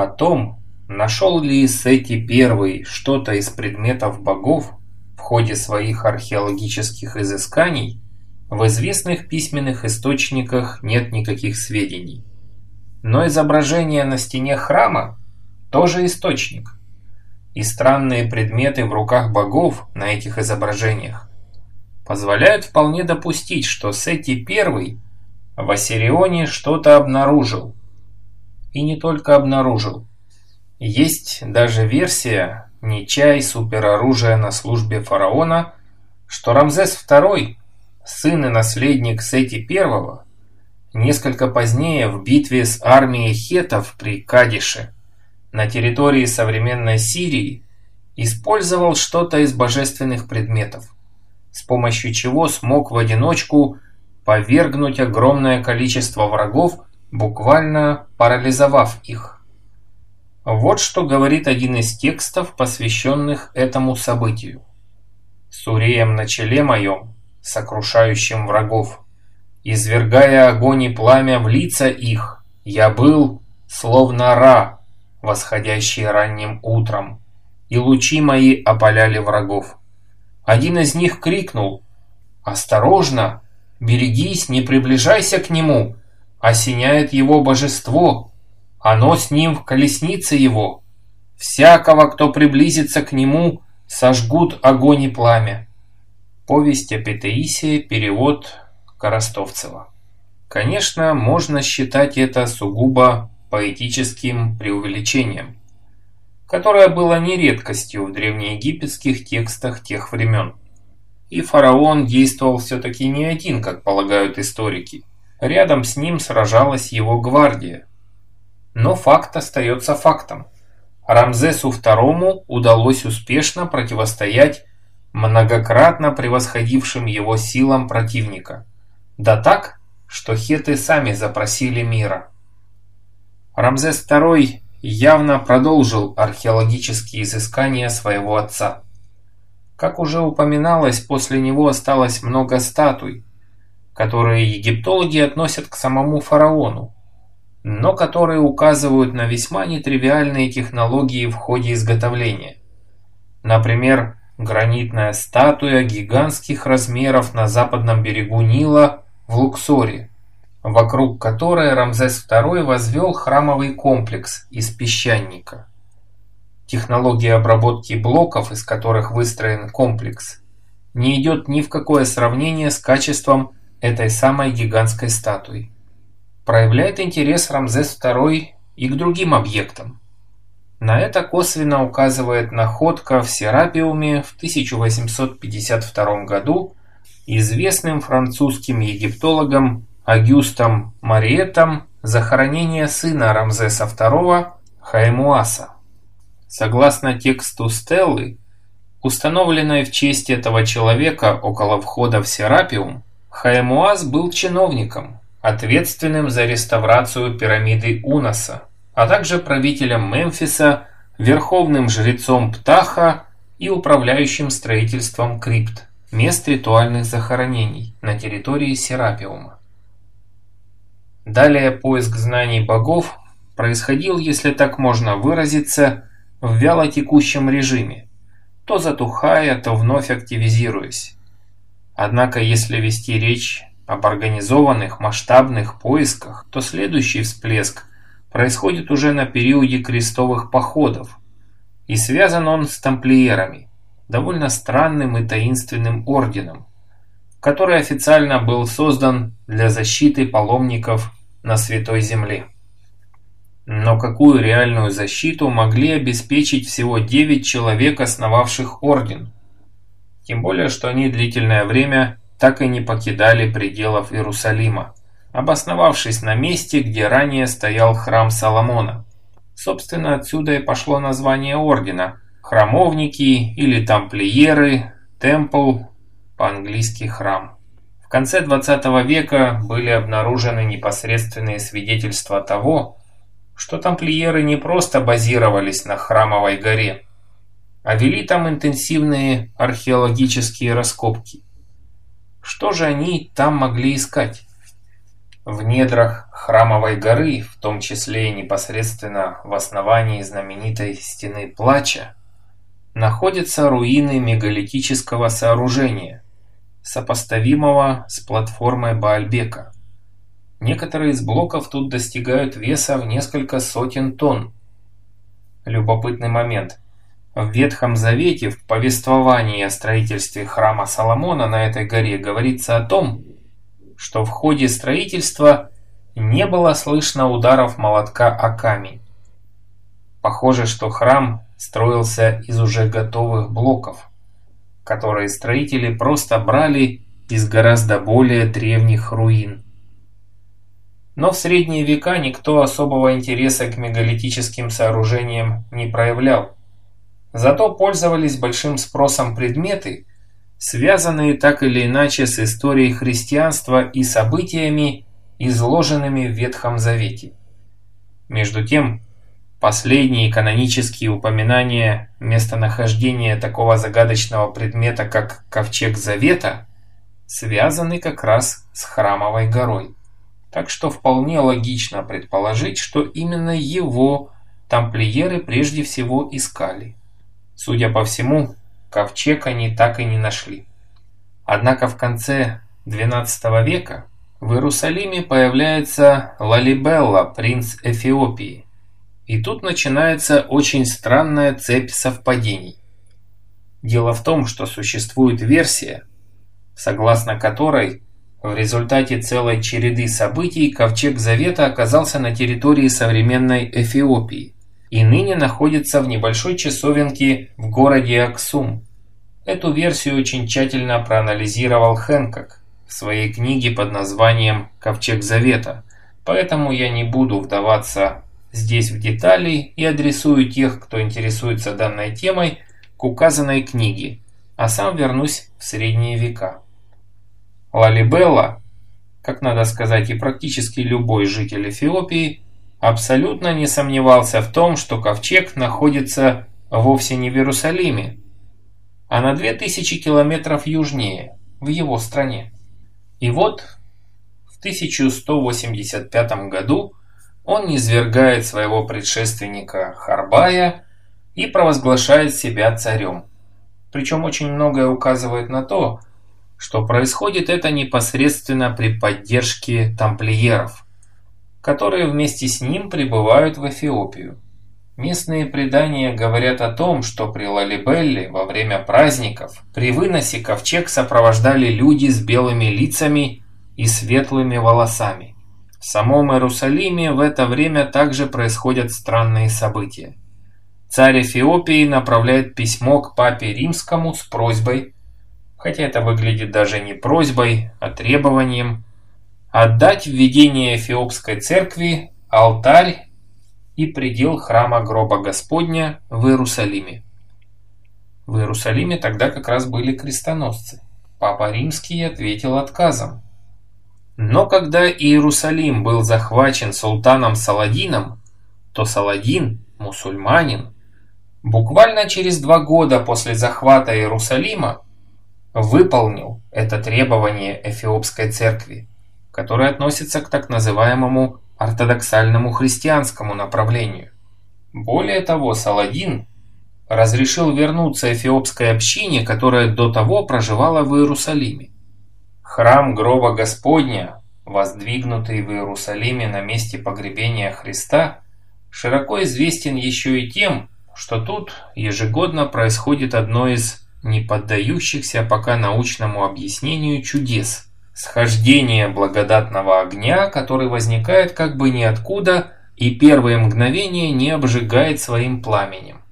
О том, нашел ли Сети I что-то из предметов богов в ходе своих археологических изысканий, в известных письменных источниках нет никаких сведений. Но изображение на стене храма тоже источник. И странные предметы в руках богов на этих изображениях позволяют вполне допустить, что Сети I в Ассирионе что-то обнаружил. И не только обнаружил. Есть даже версия, не чай супероружия на службе фараона, что Рамзес II, сын и наследник Сети I, несколько позднее в битве с армией хетов при Кадише на территории современной Сирии использовал что-то из божественных предметов, с помощью чего смог в одиночку повергнуть огромное количество врагов, буквально парализовав их. Вот что говорит один из текстов, посвященных этому событию. «С уреем на челе моем, сокрушающим врагов, извергая огонь и пламя в лица их, я был, словно ра, восходящий ранним утром, и лучи мои опаляли врагов. Один из них крикнул «Осторожно! Берегись, не приближайся к нему, осеняет его божество, оно с ним в колеснице его. Всякого, кто приблизится к нему, сожгут огонь и пламя. Повесть о Петеисе, перевод Коростовцева. Конечно, можно считать это сугубо поэтическим преувеличением, которое было не редкостью в древнеегипетских текстах тех времен. И фараон действовал все-таки не один, как полагают историки. Рядом с ним сражалась его гвардия. Но факт остается фактом. Рамзесу II удалось успешно противостоять многократно превосходившим его силам противника. Да так, что хеты сами запросили мира. Рамзес II явно продолжил археологические изыскания своего отца. Как уже упоминалось, после него осталось много статуй, которые египтологи относят к самому фараону, но которые указывают на весьма нетривиальные технологии в ходе изготовления. Например, гранитная статуя гигантских размеров на западном берегу Нила в Луксоре, вокруг которой Рамзес II возвел храмовый комплекс из песчаника. Технология обработки блоков, из которых выстроен комплекс, не идет ни в какое сравнение с качеством этой самой гигантской статуи. Проявляет интерес Рамзес II и к другим объектам. На это косвенно указывает находка в Серапиуме в 1852 году известным французским египтологом Агюстом Мариетом захоронение сына Рамзеса II Хаймуаса. Согласно тексту стелы, установленной в честь этого человека около входа в Серапиум, Хаймуаз был чиновником, ответственным за реставрацию пирамиды Уноса, а также правителем Мемфиса, верховным жрецом Птаха и управляющим строительством крипт, мест ритуальных захоронений на территории Серапиума. Далее поиск знаний богов происходил, если так можно выразиться, в вялотекущем режиме, то затухая, то вновь активизируясь. Однако, если вести речь об организованных масштабных поисках, то следующий всплеск происходит уже на периоде крестовых походов, и связан он с тамплиерами, довольно странным и таинственным орденом, который официально был создан для защиты паломников на Святой Земле. Но какую реальную защиту могли обеспечить всего 9 человек, основавших орден? Тем более, что они длительное время так и не покидали пределов Иерусалима, обосновавшись на месте, где ранее стоял храм Соломона. Собственно, отсюда и пошло название ордена – храмовники или тамплиеры, темпл, по-английски храм. В конце 20 века были обнаружены непосредственные свидетельства того, что тамплиеры не просто базировались на Храмовой горе, а вели там интенсивные археологические раскопки. Что же они там могли искать? В недрах Храмовой горы, в том числе и непосредственно в основании знаменитой Стены Плача, находятся руины мегалитического сооружения, сопоставимого с платформой Баальбека. Некоторые из блоков тут достигают веса в несколько сотен тонн. Любопытный момент. В Ветхом Завете в повествовании о строительстве храма Соломона на этой горе говорится о том, что в ходе строительства не было слышно ударов молотка о камень. Похоже, что храм строился из уже готовых блоков, которые строители просто брали из гораздо более древних руин. Но в средние века никто особого интереса к мегалитическим сооружениям не проявлял. Зато пользовались большим спросом предметы, связанные так или иначе с историей христианства и событиями, изложенными в Ветхом Завете. Между тем, последние канонические упоминания местонахождения такого загадочного предмета, как Ковчег Завета, связаны как раз с Храмовой горой. Так что вполне логично предположить, что именно его тамплиеры прежде всего искали. Судя по всему, ковчег они так и не нашли. Однако в конце XII века в Иерусалиме появляется Лалибелла, принц Эфиопии. И тут начинается очень странная цепь совпадений. Дело в том, что существует версия, согласно которой в результате целой череды событий Ковчег Завета оказался на территории современной Эфиопии и ныне находится в небольшой часовенке в городе Аксум. Эту версию очень тщательно проанализировал Хэнкок в своей книге под названием «Ковчег Завета», поэтому я не буду вдаваться здесь в детали и адресую тех, кто интересуется данной темой, к указанной книге, а сам вернусь в средние века. Лалибелла, как надо сказать и практически любой житель Эфиопии, абсолютно не сомневался в том, что ковчег находится вовсе не в Иерусалиме, а на 2000 километров южнее, в его стране. И вот в 1185 году он низвергает своего предшественника Харбая и провозглашает себя царем. Причем очень многое указывает на то, что происходит это непосредственно при поддержке тамплиеров, которые вместе с ним прибывают в Эфиопию. Местные предания говорят о том, что при Лалибелле во время праздников при выносе ковчег сопровождали люди с белыми лицами и светлыми волосами. В самом Иерусалиме в это время также происходят странные события. Царь Эфиопии направляет письмо к папе римскому с просьбой хотя это выглядит даже не просьбой, а требованием, отдать в ведение Эфиопской церкви алтарь и предел храма гроба Господня в Иерусалиме. В Иерусалиме тогда как раз были крестоносцы. Папа Римский ответил отказом. Но когда Иерусалим был захвачен султаном Саладином, то Саладин, мусульманин, буквально через два года после захвата Иерусалима выполнил это требование Эфиопской церкви, которое относится к так называемому ортодоксальному христианскому направлению. Более того, Саладин разрешил вернуться эфиопской общине, которая до того проживала в Иерусалиме. Храм гроба Господня, воздвигнутый в Иерусалиме на месте погребения Христа, широко известен еще и тем, что тут ежегодно происходит одно из не поддающихся пока научному объяснению чудес. Схождение благодатного огня, который возникает как бы ниоткуда и первые мгновения не обжигает своим пламенем.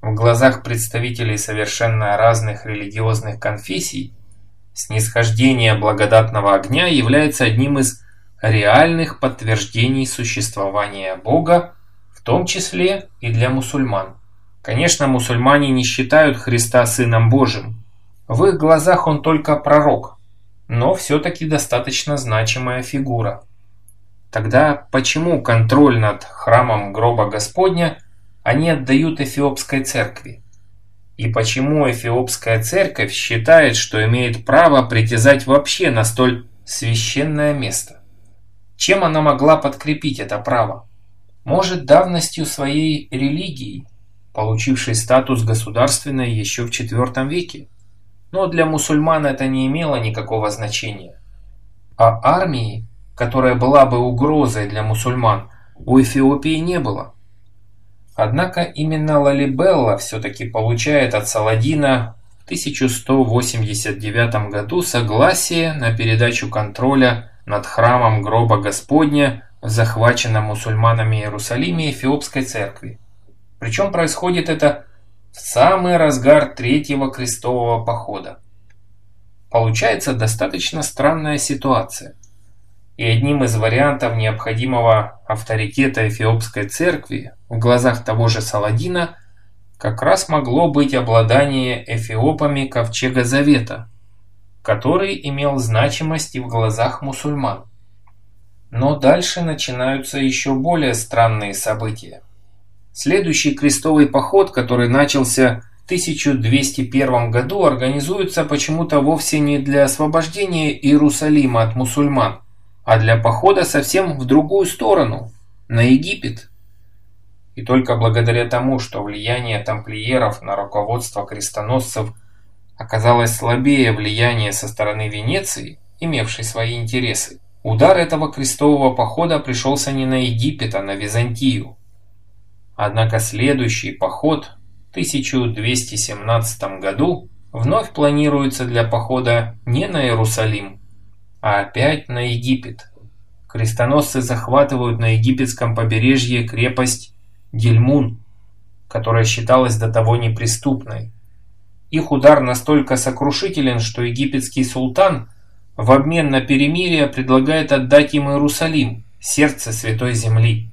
В глазах представителей совершенно разных религиозных конфессий снисхождение благодатного огня является одним из реальных подтверждений существования Бога, в том числе и для мусульман. Конечно, мусульмане не считают Христа Сыном Божьим. В их глазах он только пророк, но все-таки достаточно значимая фигура. Тогда почему контроль над храмом гроба Господня они отдают эфиопской церкви? И почему эфиопская церковь считает, что имеет право притязать вообще на столь священное место? Чем она могла подкрепить это право? Может, давностью своей религии, получившей статус государственной еще в IV веке? Но для мусульман это не имело никакого значения. А армии, которая была бы угрозой для мусульман, у Эфиопии не было. Однако именно Лалибелла все-таки получает от Саладина в 1189 году согласие на передачу контроля над храмом гроба Господня в захваченном мусульманами Иерусалиме Эфиопской церкви. Причем происходит это в самый разгар третьего крестового похода. Получается достаточно странная ситуация. И одним из вариантов необходимого авторитета Эфиопской церкви в глазах того же Саладина как раз могло быть обладание эфиопами Ковчега Завета, который имел значимость и в глазах мусульман. Но дальше начинаются еще более странные события. Следующий крестовый поход, который начался в 1201 году, организуется почему-то вовсе не для освобождения Иерусалима от мусульман, а для похода совсем в другую сторону, на Египет. И только благодаря тому, что влияние тамплиеров на руководство крестоносцев оказалось слабее влияния со стороны Венеции, имевшей свои интересы, Удар этого крестового похода пришелся не на Египет, а на Византию. Однако следующий поход в 1217 году вновь планируется для похода не на Иерусалим, а опять на Египет. Крестоносцы захватывают на египетском побережье крепость Гельмун, которая считалась до того неприступной. Их удар настолько сокрушителен, что египетский султан – в обмен на перемирие предлагает отдать им Иерусалим, сердце Святой Земли.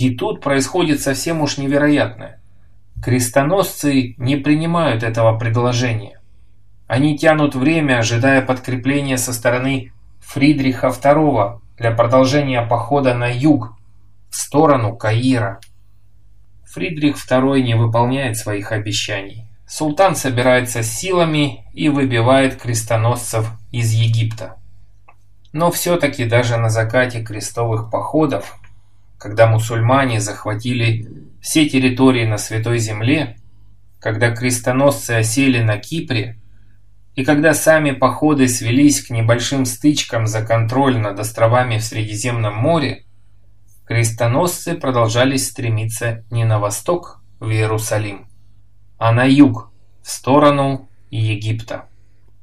И тут происходит совсем уж невероятное. Крестоносцы не принимают этого предложения. Они тянут время, ожидая подкрепления со стороны Фридриха II для продолжения похода на юг, в сторону Каира. Фридрих II не выполняет своих обещаний. Султан собирается силами и выбивает крестоносцев из Египта. Но все-таки даже на закате крестовых походов, когда мусульмане захватили все территории на Святой Земле, когда крестоносцы осели на Кипре, и когда сами походы свелись к небольшим стычкам за контроль над островами в Средиземном море, крестоносцы продолжали стремиться не на восток, в Иерусалим, а на юг, в сторону Египта.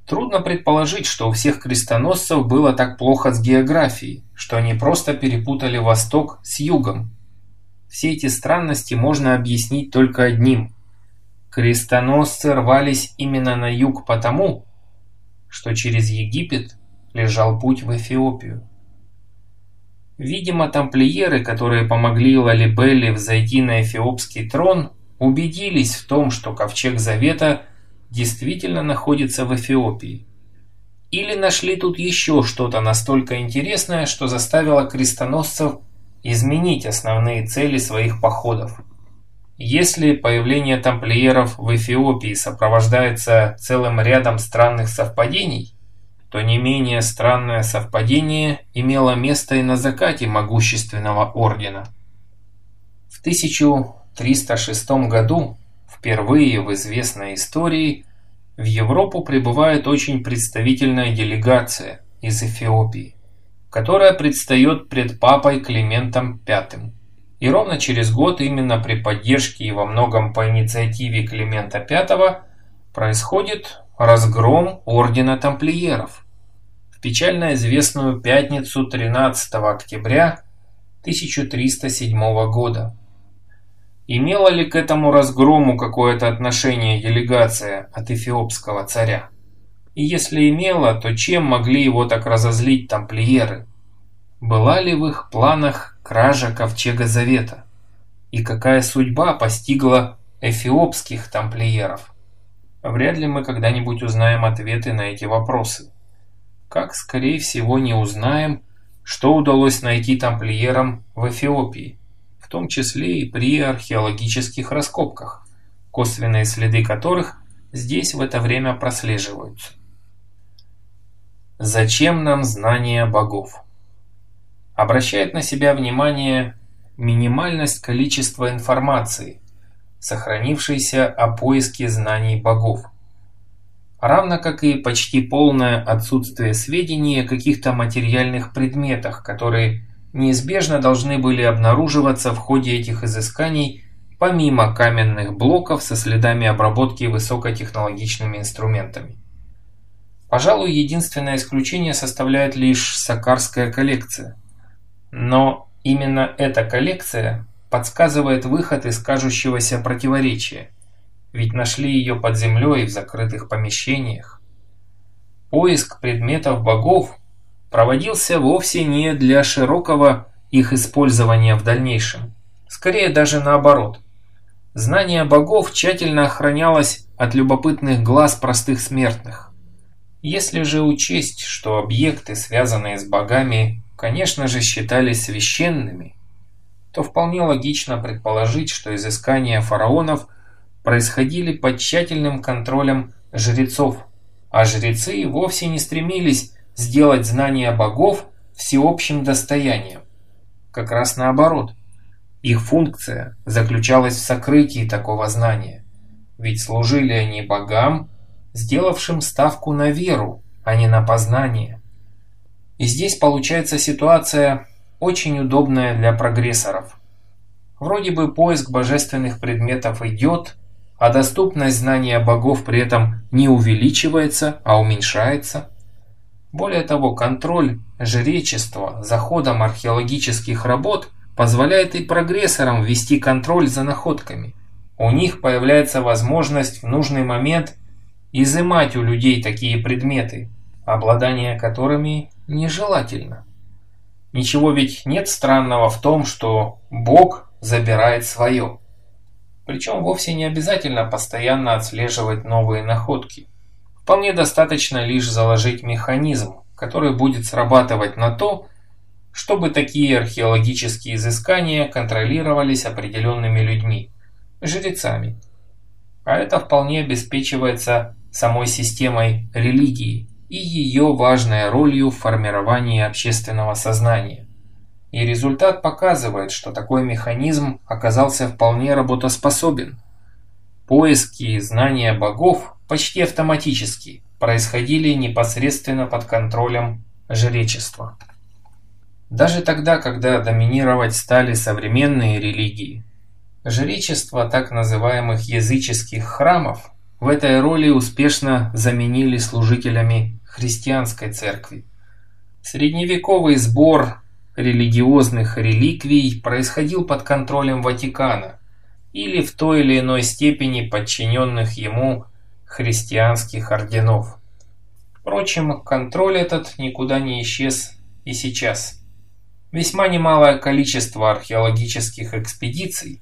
Трудно предположить, что у всех крестоносцев было так плохо с географией, что они просто перепутали восток с югом. Все эти странности можно объяснить только одним. Крестоносцы рвались именно на юг потому, что через Египет лежал путь в Эфиопию. Видимо, тамплиеры, которые помогли Лалибелле взойти на эфиопский трон, убедились в том, что Ковчег Завета действительно находится в Эфиопии. Или нашли тут еще что-то настолько интересное, что заставило крестоносцев изменить основные цели своих походов. Если появление тамплиеров в Эфиопии сопровождается целым рядом странных совпадений, то не менее странное совпадение имело место и на закате могущественного ордена. В 1000 306 году, впервые в известной истории, в Европу прибывает очень представительная делегация из Эфиопии, которая предстает пред папой Климентом V. И ровно через год именно при поддержке и во многом по инициативе Климента V происходит разгром Ордена Тамплиеров. В печально известную пятницу 13 октября 1307 года. Имела ли к этому разгрому какое-то отношение делегация от эфиопского царя? И если имела, то чем могли его так разозлить тамплиеры? Была ли в их планах кража Ковчега Завета? И какая судьба постигла эфиопских тамплиеров? Вряд ли мы когда-нибудь узнаем ответы на эти вопросы. Как, скорее всего, не узнаем, что удалось найти тамплиерам в Эфиопии в том числе и при археологических раскопках, косвенные следы которых здесь в это время прослеживаются. Зачем нам знание богов? обращает на себя внимание минимальность количества информации, сохранившейся о поиске знаний богов. Равно как и почти полное отсутствие сведений о каких-то материальных предметах, которые неизбежно должны были обнаруживаться в ходе этих изысканий помимо каменных блоков со следами обработки высокотехнологичными инструментами. Пожалуй, единственное исключение составляет лишь Сакарская коллекция. Но именно эта коллекция подсказывает выход из кажущегося противоречия, ведь нашли ее под землей в закрытых помещениях. Поиск предметов богов проводился вовсе не для широкого их использования в дальнейшем, скорее даже наоборот. Знание богов тщательно охранялось от любопытных глаз простых смертных. Если же учесть, что объекты, связанные с богами, конечно же считались священными, то вполне логично предположить, что изыскания фараонов происходили под тщательным контролем жрецов, а жрецы вовсе не стремились сделать знания богов всеобщим достоянием. Как раз наоборот. Их функция заключалась в сокрытии такого знания. Ведь служили они богам, сделавшим ставку на веру, а не на познание. И здесь получается ситуация очень удобная для прогрессоров. Вроде бы поиск божественных предметов идет, а доступность знания богов при этом не увеличивается, а уменьшается. Более того, контроль жречества за ходом археологических работ позволяет и прогрессорам вести контроль за находками. У них появляется возможность в нужный момент изымать у людей такие предметы, обладание которыми нежелательно. Ничего ведь нет странного в том, что Бог забирает свое. Причем вовсе не обязательно постоянно отслеживать новые находки. Вполне достаточно лишь заложить механизм, который будет срабатывать на то, чтобы такие археологические изыскания контролировались определенными людьми, жрецами. А это вполне обеспечивается самой системой религии и ее важной ролью в формировании общественного сознания. И результат показывает, что такой механизм оказался вполне работоспособен. Поиски знания богов почти автоматически происходили непосредственно под контролем жречества. Даже тогда, когда доминировать стали современные религии, жречество так называемых языческих храмов в этой роли успешно заменили служителями христианской церкви. Средневековый сбор религиозных реликвий происходил под контролем Ватикана или в той или иной степени подчиненных ему христианских орденов. Впрочем, контроль этот никуда не исчез и сейчас. Весьма немалое количество археологических экспедиций,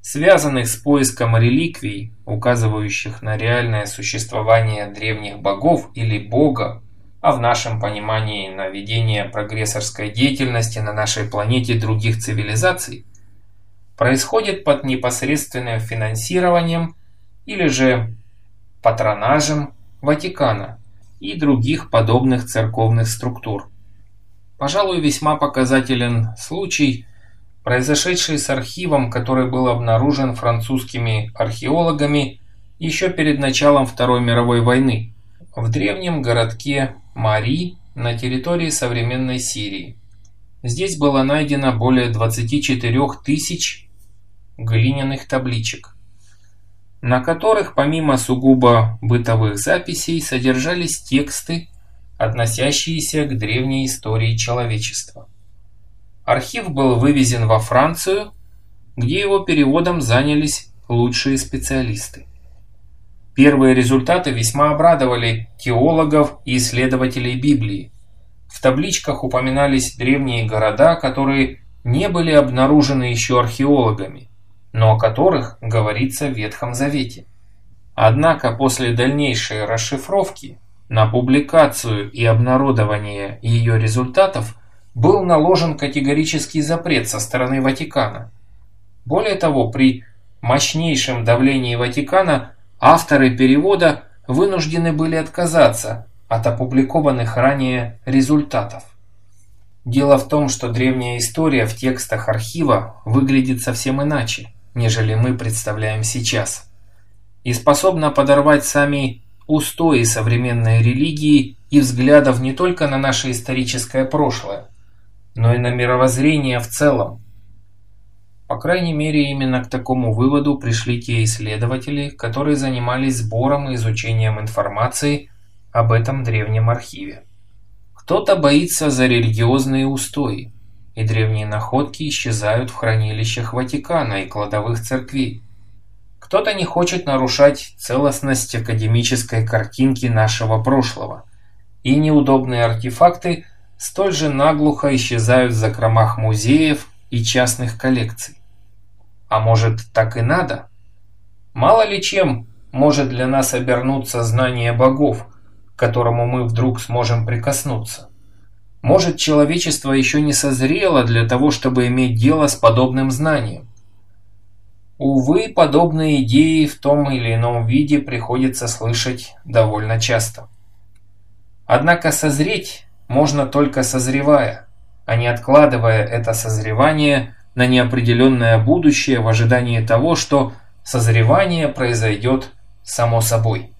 связанных с поиском реликвий, указывающих на реальное существование древних богов или бога, а в нашем понимании на ведение прогрессорской деятельности на нашей планете других цивилизаций, происходит под непосредственным финансированием или же патронажем Ватикана и других подобных церковных структур. Пожалуй, весьма показателен случай, произошедший с архивом, который был обнаружен французскими археологами еще перед началом Второй мировой войны в древнем городке Мари на территории современной Сирии. Здесь было найдено более 24 тысяч глиняных табличек, на которых помимо сугубо бытовых записей содержались тексты, относящиеся к древней истории человечества. Архив был вывезен во Францию, где его переводом занялись лучшие специалисты. Первые результаты весьма обрадовали теологов и исследователей Библии. В табличках упоминались древние города, которые не были обнаружены еще археологами, но о которых говорится в Ветхом Завете. Однако после дальнейшей расшифровки на публикацию и обнародование ее результатов был наложен категорический запрет со стороны Ватикана. Более того, при мощнейшем давлении Ватикана авторы перевода вынуждены были отказаться от опубликованных ранее результатов. Дело в том, что древняя история в текстах архива выглядит совсем иначе, нежели мы представляем сейчас, и способна подорвать сами устои современной религии и взглядов не только на наше историческое прошлое, но и на мировоззрение в целом. По крайней мере, именно к такому выводу пришли те исследователи, которые занимались сбором и изучением информации об этом древнем архиве. Кто-то боится за религиозные устои, и древние находки исчезают в хранилищах Ватикана и кладовых церквей. Кто-то не хочет нарушать целостность академической картинки нашего прошлого, и неудобные артефакты столь же наглухо исчезают в закромах музеев и частных коллекций. А может, так и надо? Мало ли чем может для нас обернуться знание богов, к которому мы вдруг сможем прикоснуться. Может, человечество еще не созрело для того, чтобы иметь дело с подобным знанием. Увы, подобные идеи в том или ином виде приходится слышать довольно часто. Однако созреть можно только созревая, а не откладывая это созревание на неопределенное будущее в ожидании того, что созревание произойдет само собой.